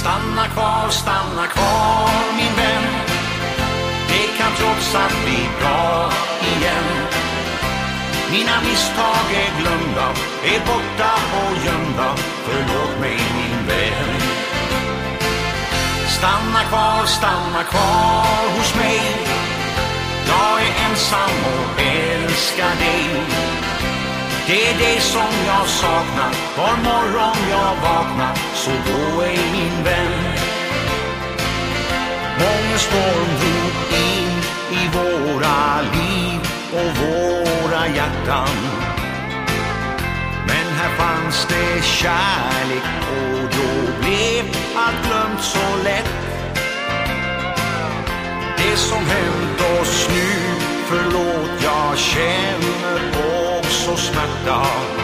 Stanna kvar, stanna kvar min vän. Det kan trots allt bli bra igen. Mina misstag är glömda, är borta och gömda. Förlåt mig min vän. Stanna kvar, stanna kvar hos mig. Jag är ensam och älskar dig. Det är det som jag saknar. Var morgon jag vaknar Så gå ej min vän. Många storm drog in i våra liv och våra hjärtan. Men här fanns det kärlek och då blev allt glömt så lätt. Det som hänt oss nu, förlåt jag känner dag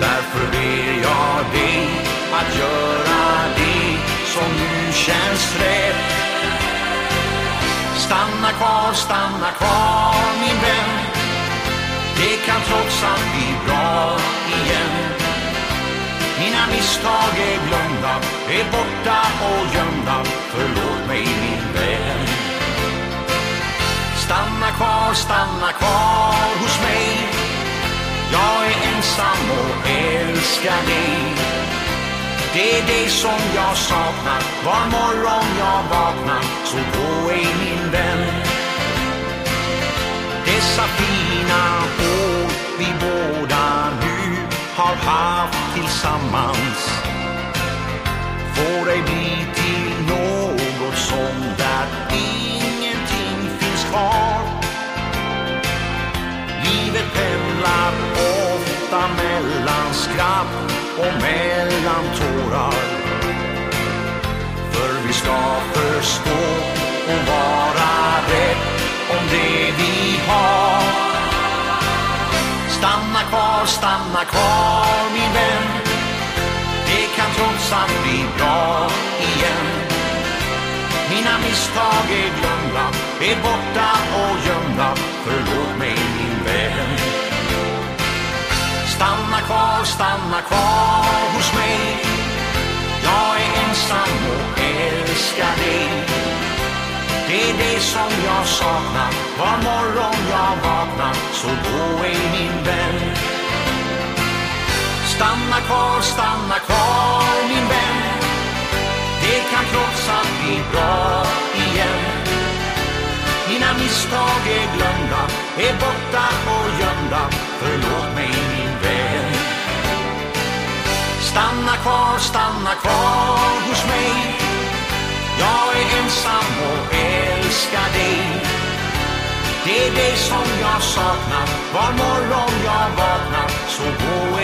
Därför ber jag dig att göra det som nu känns rätt. Stanna kvar, stanna kvar min vän. Det kan trots allt bli bra igen. Mina misstag är glömda, är borta och gömda. Förlåt mig min vän. Stanna kvar, stanna kvar hos mig. Jag är ensam och älskar dig. Det är det som jag saknar. Var morgon jag vaknar Så gå ej min vän. Dessa fina år vi båda nu har haft tillsammans. Och mellan tårar. För vi ska förstå och vara rätt om det vi har. Stanna kvar, stanna kvar min vän. Det kan trots allt bli bra igen. Mina misstag är glömda, är borta och gömda. Förlåt mig min vän kvar, stanna kvar hos mig. Jag är ensam och älskar dig. Det är det som jag saknar. Var morgon jag vaknar Så gå ej min vän. Stanna kvar, stanna kvar min vän. Det kan trots allt bli bra igen. Mina misstag är glömda, är borta och gömda. Förlåt mig. Kvar, stanna kvar hos mig. Jag är ensam och älskar dig. Det är dig som jag saknar. Var morgon jag vaknar Så gå